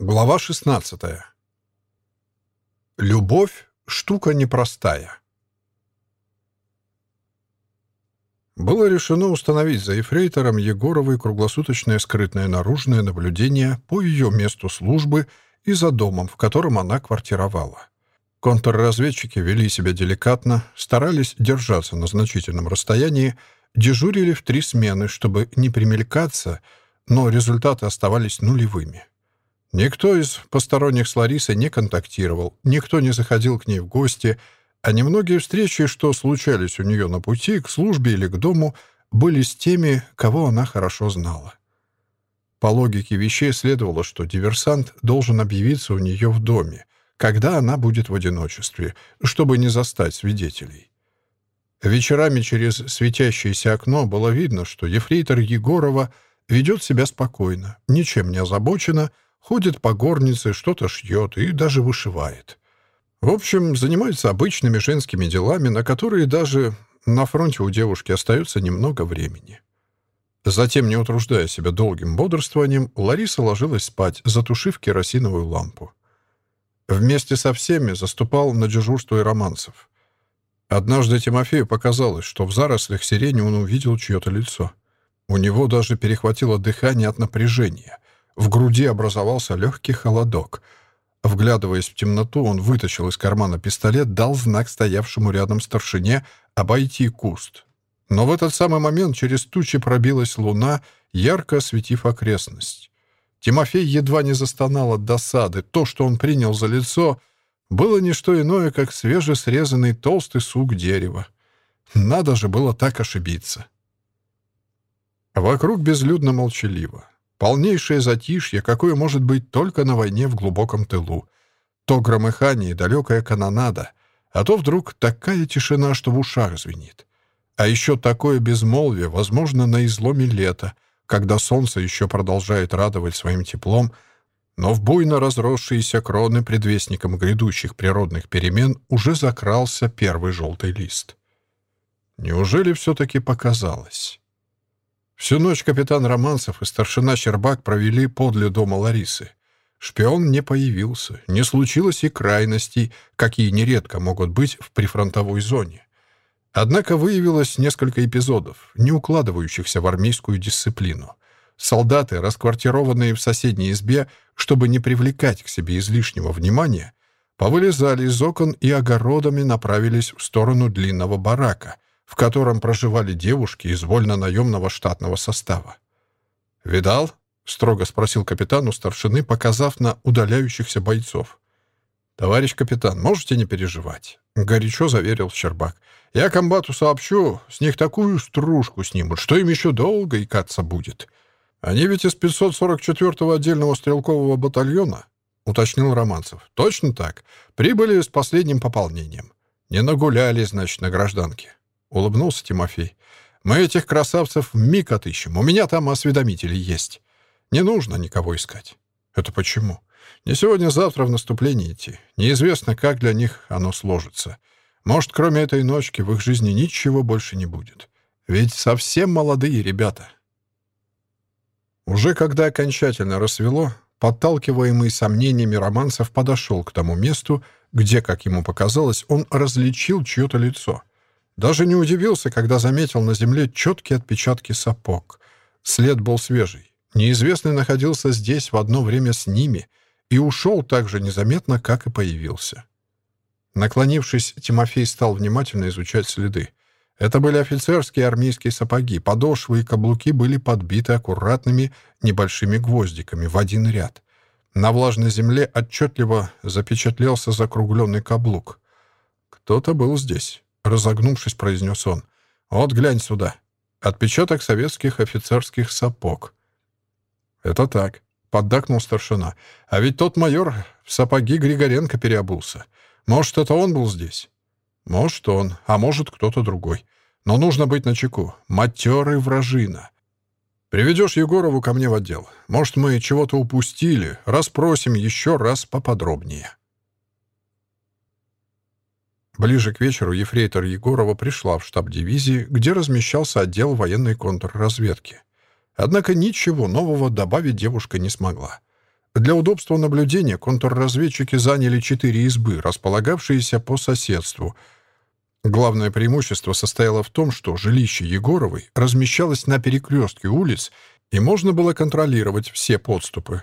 Глава 16. Любовь — штука непростая. Было решено установить за эфрейтором Егоровой круглосуточное скрытное наружное наблюдение по ее месту службы и за домом, в котором она квартировала. Контрразведчики вели себя деликатно, старались держаться на значительном расстоянии, дежурили в три смены, чтобы не примелькаться, но результаты оставались нулевыми. Никто из посторонних с Ларисой не контактировал, никто не заходил к ней в гости, а немногие встречи, что случались у нее на пути, к службе или к дому, были с теми, кого она хорошо знала. По логике вещей следовало, что диверсант должен объявиться у нее в доме, когда она будет в одиночестве, чтобы не застать свидетелей. Вечерами через светящееся окно было видно, что ефрейтор Егорова ведет себя спокойно, ничем не озабочена, Ходит по горнице, что-то шьет и даже вышивает. В общем, занимается обычными женскими делами, на которые даже на фронте у девушки остается немного времени. Затем, не утруждая себя долгим бодрствованием, Лариса ложилась спать, затушив керосиновую лампу. Вместе со всеми заступал на дежурство и романцев. Однажды Тимофею показалось, что в зарослях сирени он увидел чье-то лицо. У него даже перехватило дыхание от напряжения. В груди образовался легкий холодок. Вглядываясь в темноту, он вытащил из кармана пистолет, дал знак стоявшему рядом старшине обойти куст. Но в этот самый момент через тучи пробилась луна, ярко осветив окрестность. Тимофей едва не застонал от досады. То, что он принял за лицо, было не что иное, как свежесрезанный толстый сук дерева. Надо же было так ошибиться. Вокруг безлюдно молчаливо. Полнейшее затишье, какое может быть только на войне в глубоком тылу. То громыхание и далекая канонада, а то вдруг такая тишина, что в ушах звенит. А еще такое безмолвие, возможно, на изломе лета, когда солнце еще продолжает радовать своим теплом, но в буйно разросшиеся кроны предвестником грядущих природных перемен уже закрался первый желтый лист. Неужели все-таки показалось? Всю ночь капитан Романцев и старшина Щербак провели подле дома Ларисы. Шпион не появился, не случилось и крайностей, какие нередко могут быть в прифронтовой зоне. Однако выявилось несколько эпизодов, не укладывающихся в армейскую дисциплину. Солдаты, расквартированные в соседней избе, чтобы не привлекать к себе излишнего внимания, повылезали из окон и огородами направились в сторону длинного барака, в котором проживали девушки из вольно-наемного штатного состава. «Видал?» — строго спросил капитан у старшины, показав на удаляющихся бойцов. «Товарищ капитан, можете не переживать?» — горячо заверил Щербак. «Я комбату сообщу, с них такую стружку снимут, что им еще долго икаться будет. Они ведь из 544-го отдельного стрелкового батальона?» — уточнил Романцев. «Точно так. Прибыли с последним пополнением. Не нагуляли, значит, на гражданке улыбнулся Тимофей. «Мы этих красавцев миг отыщем. У меня там осведомители есть. Не нужно никого искать». «Это почему?» «Не сегодня-завтра в наступление идти. Неизвестно, как для них оно сложится. Может, кроме этой ночки в их жизни ничего больше не будет. Ведь совсем молодые ребята». Уже когда окончательно рассвело, подталкиваемый сомнениями романцев подошел к тому месту, где, как ему показалось, он различил чье-то лицо — даже не удивился, когда заметил на земле четкие отпечатки сапог. След был свежий. Неизвестный находился здесь в одно время с ними и ушел так же незаметно, как и появился. Наклонившись, Тимофей стал внимательно изучать следы. Это были офицерские армейские сапоги. Подошвы и каблуки были подбиты аккуратными небольшими гвоздиками в один ряд. На влажной земле отчетливо запечатлелся закругленный каблук. Кто-то был здесь. Разогнувшись, произнес он. «Вот глянь сюда. Отпечаток советских офицерских сапог». «Это так», — поддакнул старшина. «А ведь тот майор в сапоги Григоренко переобулся. Может, это он был здесь?» «Может, он, а может, кто-то другой. Но нужно быть начеку. Матерый вражина. Приведешь Егорову ко мне в отдел. Может, мы чего-то упустили. Расспросим еще раз поподробнее». Ближе к вечеру ефрейтор Егорова пришла в штаб дивизии, где размещался отдел военной контрразведки. Однако ничего нового добавить девушка не смогла. Для удобства наблюдения контрразведчики заняли четыре избы, располагавшиеся по соседству. Главное преимущество состояло в том, что жилище Егоровой размещалось на перекрестке улиц, и можно было контролировать все подступы.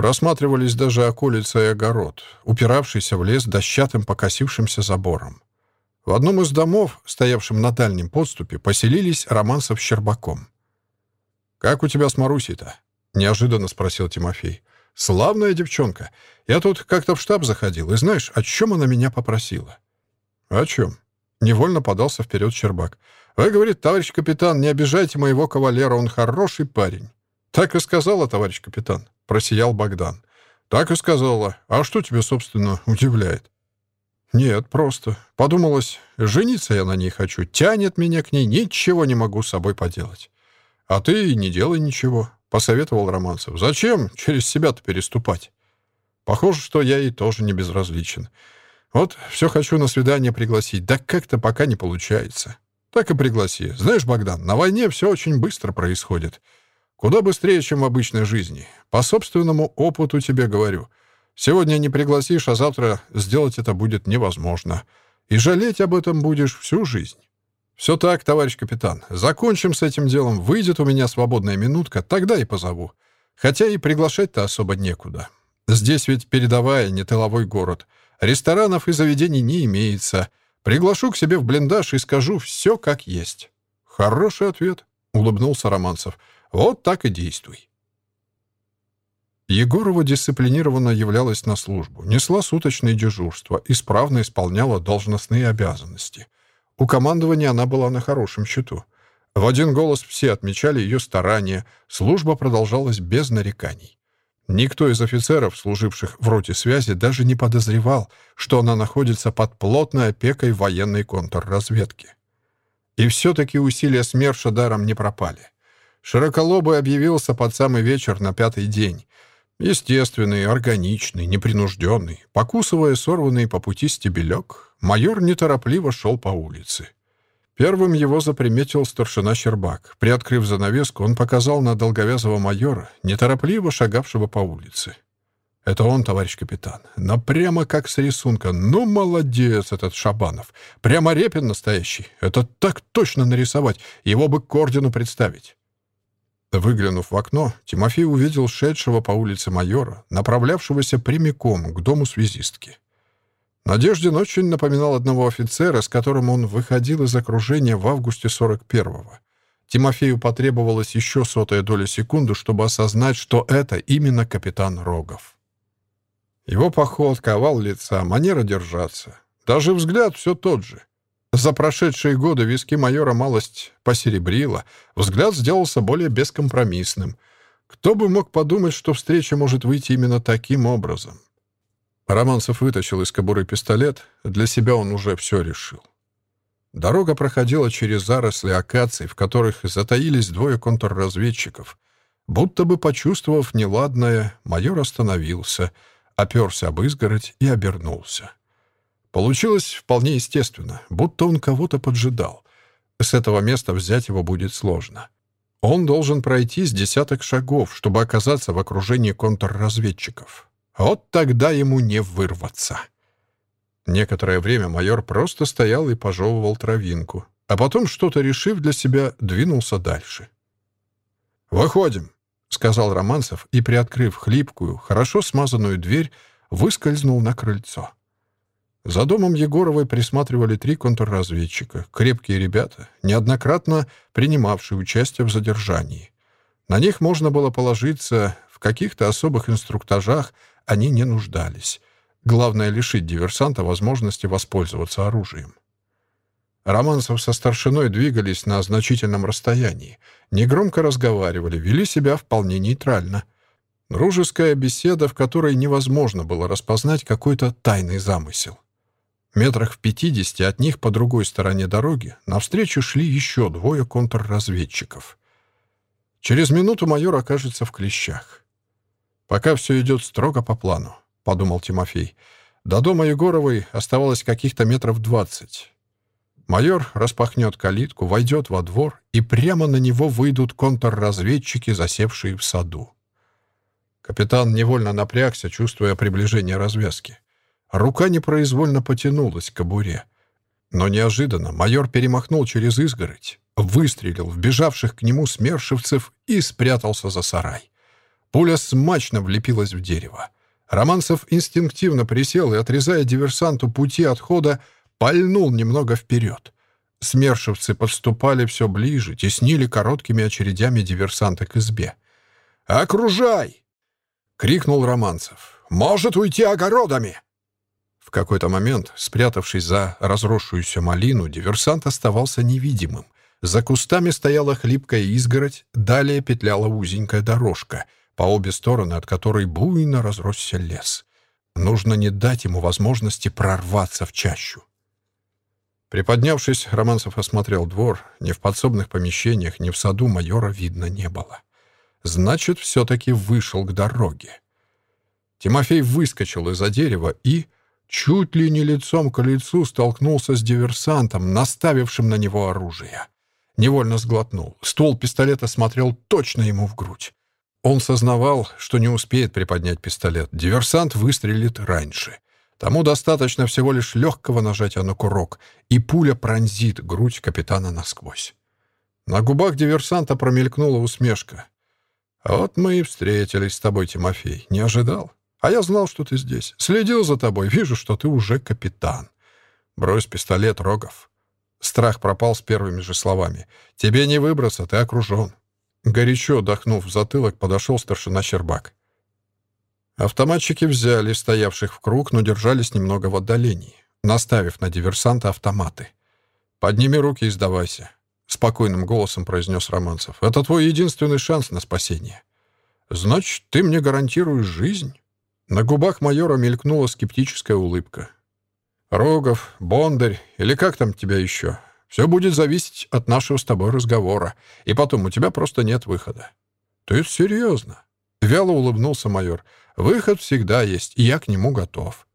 Просматривались даже околица и огород, упиравшийся в лес дощатым покосившимся забором. В одном из домов, стоявшем на дальнем подступе, поселились Романцев с Щербаком. «Как у тебя с Марусей-то?» — неожиданно спросил Тимофей. «Славная девчонка. Я тут как-то в штаб заходил, и знаешь, о чем она меня попросила?» «О чем?» — невольно подался вперед Щербак. «Вы, — говорит, товарищ капитан, не обижайте моего кавалера, он хороший парень». «Так и сказала, товарищ капитан», — просиял Богдан. «Так и сказала. А что тебя, собственно, удивляет?» «Нет, просто. Подумалось, жениться я на ней хочу. Тянет меня к ней, ничего не могу с собой поделать». «А ты не делай ничего», — посоветовал Романцев. «Зачем через себя-то переступать?» «Похоже, что я ей тоже не безразличен. Вот все хочу на свидание пригласить, да как-то пока не получается. Так и пригласи. Знаешь, Богдан, на войне все очень быстро происходит. Куда быстрее, чем в обычной жизни. По собственному опыту тебе говорю. Сегодня не пригласишь, а завтра сделать это будет невозможно. И жалеть об этом будешь всю жизнь. Все так, товарищ капитан. Закончим с этим делом. Выйдет у меня свободная минутка, тогда и позову. Хотя и приглашать-то особо некуда. Здесь ведь передовая, не тыловой город. Ресторанов и заведений не имеется. Приглашу к себе в блиндаж и скажу все как есть. Хороший ответ, — улыбнулся Романцев. Вот так и действуй. Егорова дисциплинированно являлась на службу, несла суточные дежурства, исправно исполняла должностные обязанности. У командования она была на хорошем счету. В один голос все отмечали ее старания, служба продолжалась без нареканий. Никто из офицеров, служивших в роте связи, даже не подозревал, что она находится под плотной опекой военной контрразведки. И все-таки усилия СМЕРШа даром не пропали. Широколобый объявился под самый вечер на пятый день. Естественный, органичный, непринужденный. Покусывая сорванный по пути стебелек, майор неторопливо шел по улице. Первым его заприметил старшина Щербак. Приоткрыв занавеску, он показал на долговязого майора, неторопливо шагавшего по улице. «Это он, товарищ капитан. Но прямо как с рисунка. Ну, молодец этот Шабанов. Прямо Репин настоящий. Это так точно нарисовать. Его бы к ордену представить». Выглянув в окно, Тимофей увидел шедшего по улице майора, направлявшегося прямиком к дому связистки. Надеждин очень напоминал одного офицера, с которым он выходил из окружения в августе 41-го. Тимофею потребовалось еще сотая доля секунды, чтобы осознать, что это именно капитан Рогов. Его походка, овал лица, манера держаться. Даже взгляд все тот же. За прошедшие годы виски майора малость посеребрила, взгляд сделался более бескомпромиссным. Кто бы мог подумать, что встреча может выйти именно таким образом? Романцев вытащил из кобуры пистолет, для себя он уже все решил. Дорога проходила через заросли акаций, в которых затаились двое контрразведчиков. Будто бы почувствовав неладное, майор остановился, оперся об изгородь и обернулся. Получилось вполне естественно, будто он кого-то поджидал. С этого места взять его будет сложно. Он должен пройти с десяток шагов, чтобы оказаться в окружении контрразведчиков. Вот тогда ему не вырваться. Некоторое время майор просто стоял и пожевывал травинку, а потом, что-то решив для себя, двинулся дальше. «Выходим», — сказал Романцев и, приоткрыв хлипкую, хорошо смазанную дверь, выскользнул на крыльцо. За домом Егоровой присматривали три контрразведчика, крепкие ребята, неоднократно принимавшие участие в задержании. На них можно было положиться, в каких-то особых инструктажах они не нуждались. Главное — лишить диверсанта возможности воспользоваться оружием. Романцев со старшиной двигались на значительном расстоянии, негромко разговаривали, вели себя вполне нейтрально. Дружеская беседа, в которой невозможно было распознать какой-то тайный замысел. Метрах в пятидесяти от них по другой стороне дороги навстречу шли еще двое контрразведчиков. Через минуту майор окажется в клещах. «Пока все идет строго по плану», — подумал Тимофей. До дома Егоровой оставалось каких-то метров двадцать. Майор распахнет калитку, войдет во двор, и прямо на него выйдут контрразведчики, засевшие в саду. Капитан невольно напрягся, чувствуя приближение развязки. Рука непроизвольно потянулась к кобуре. Но неожиданно майор перемахнул через изгородь, выстрелил в бежавших к нему смершивцев и спрятался за сарай. Пуля смачно влепилась в дерево. Романцев инстинктивно присел и, отрезая диверсанту пути отхода, пальнул немного вперед. Смершивцы подступали все ближе, теснили короткими очередями диверсанта к избе. «Окружай!» — крикнул Романцев. «Может уйти огородами!» В какой-то момент, спрятавшись за разросшуюся малину, диверсант оставался невидимым. За кустами стояла хлипкая изгородь, далее петляла узенькая дорожка, по обе стороны от которой буйно разросся лес. Нужно не дать ему возможности прорваться в чащу. Приподнявшись, Романцев осмотрел двор. Ни в подсобных помещениях, ни в саду майора видно не было. Значит, все-таки вышел к дороге. Тимофей выскочил из-за дерева и чуть ли не лицом к лицу столкнулся с диверсантом, наставившим на него оружие. Невольно сглотнул. Ствол пистолета смотрел точно ему в грудь. Он сознавал, что не успеет приподнять пистолет. Диверсант выстрелит раньше. Тому достаточно всего лишь легкого нажатия на курок, и пуля пронзит грудь капитана насквозь. На губах диверсанта промелькнула усмешка. «Вот мы и встретились с тобой, Тимофей. Не ожидал?» А я знал, что ты здесь. Следил за тобой. Вижу, что ты уже капитан. Брось пистолет, Рогов. Страх пропал с первыми же словами. Тебе не выбраться, ты окружен. Горячо дохнув в затылок, подошел старшина Щербак. Автоматчики взяли стоявших в круг, но держались немного в отдалении, наставив на диверсанта автоматы. «Подними руки и сдавайся», — спокойным голосом произнес Романцев. «Это твой единственный шанс на спасение». «Значит, ты мне гарантируешь жизнь?» На губах майора мелькнула скептическая улыбка. «Рогов, Бондарь, или как там тебя еще? Все будет зависеть от нашего с тобой разговора. И потом, у тебя просто нет выхода». «Ты серьезно?» Вяло улыбнулся майор. «Выход всегда есть, и я к нему готов».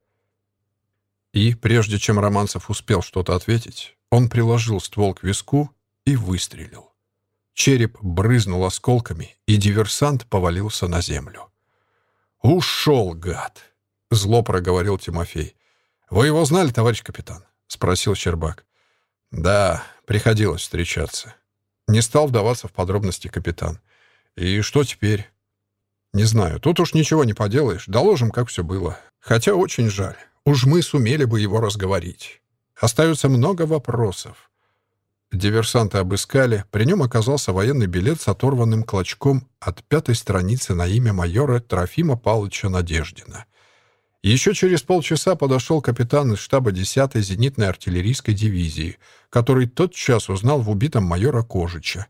И, прежде чем Романцев успел что-то ответить, он приложил ствол к виску и выстрелил. Череп брызнул осколками, и диверсант повалился на землю. «Ушел, гад!» — зло проговорил Тимофей. «Вы его знали, товарищ капитан?» — спросил Щербак. «Да, приходилось встречаться». Не стал вдаваться в подробности капитан. «И что теперь?» «Не знаю. Тут уж ничего не поделаешь. Доложим, как все было. Хотя очень жаль. Уж мы сумели бы его разговорить. Остается много вопросов. Диверсанты обыскали. При нем оказался военный билет с оторванным клочком от пятой страницы на имя майора Трофима Павловича Надеждина. Еще через полчаса подошел капитан из штаба 10-й зенитной артиллерийской дивизии, который тотчас узнал в убитом майора Кожича.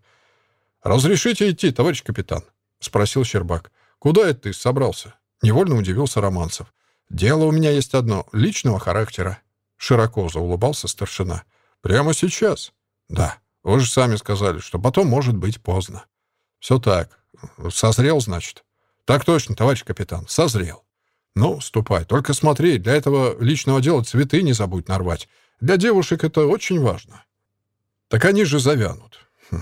«Разрешите идти, товарищ капитан?» — спросил Щербак. «Куда это ты собрался?» — невольно удивился Романцев. «Дело у меня есть одно, личного характера». Широко заулыбался старшина. «Прямо сейчас?» «Да, вы же сами сказали, что потом может быть поздно». «Все так. Созрел, значит?» «Так точно, товарищ капитан, созрел». «Ну, ступай. Только смотри, для этого личного дела цветы не забудь нарвать. Для девушек это очень важно». «Так они же завянут». Хм.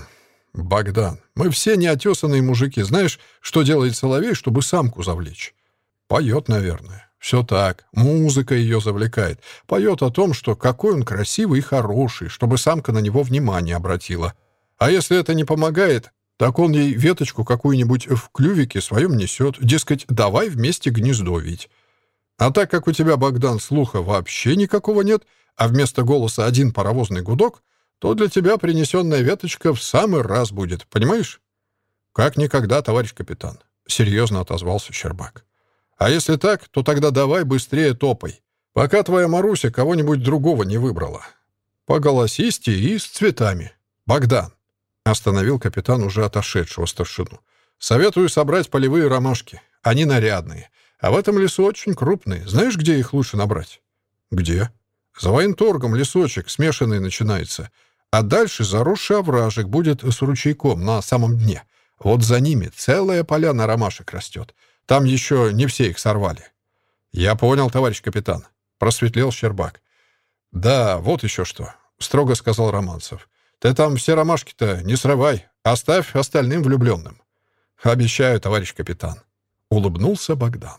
«Богдан, мы все неотесанные мужики. Знаешь, что делает Соловей, чтобы самку завлечь?» «Поет, наверное». Все так. Музыка ее завлекает. Поет о том, что какой он красивый и хороший, чтобы самка на него внимание обратила. А если это не помогает, так он ей веточку какую-нибудь в клювике своем несет. Дескать, давай вместе гнездо вить. А так как у тебя, Богдан, слуха вообще никакого нет, а вместо голоса один паровозный гудок, то для тебя принесенная веточка в самый раз будет, понимаешь? Как никогда, товарищ капитан, — серьезно отозвался Щербак. А если так, то тогда давай быстрее топай, пока твоя Маруся кого-нибудь другого не выбрала. По голосисти и с цветами. Богдан. Остановил капитан уже отошедшего старшину. Советую собрать полевые ромашки. Они нарядные. А в этом лесу очень крупные. Знаешь, где их лучше набрать? Где? За военторгом лесочек смешанный начинается. А дальше заросший овражек будет с ручейком на самом дне. Вот за ними целая поляна ромашек растет. Там еще не все их сорвали». «Я понял, товарищ капитан», — просветлел Щербак. «Да, вот еще что», — строго сказал Романцев. «Ты там все ромашки-то не срывай, оставь остальным влюбленным». «Обещаю, товарищ капитан», — улыбнулся Богдан.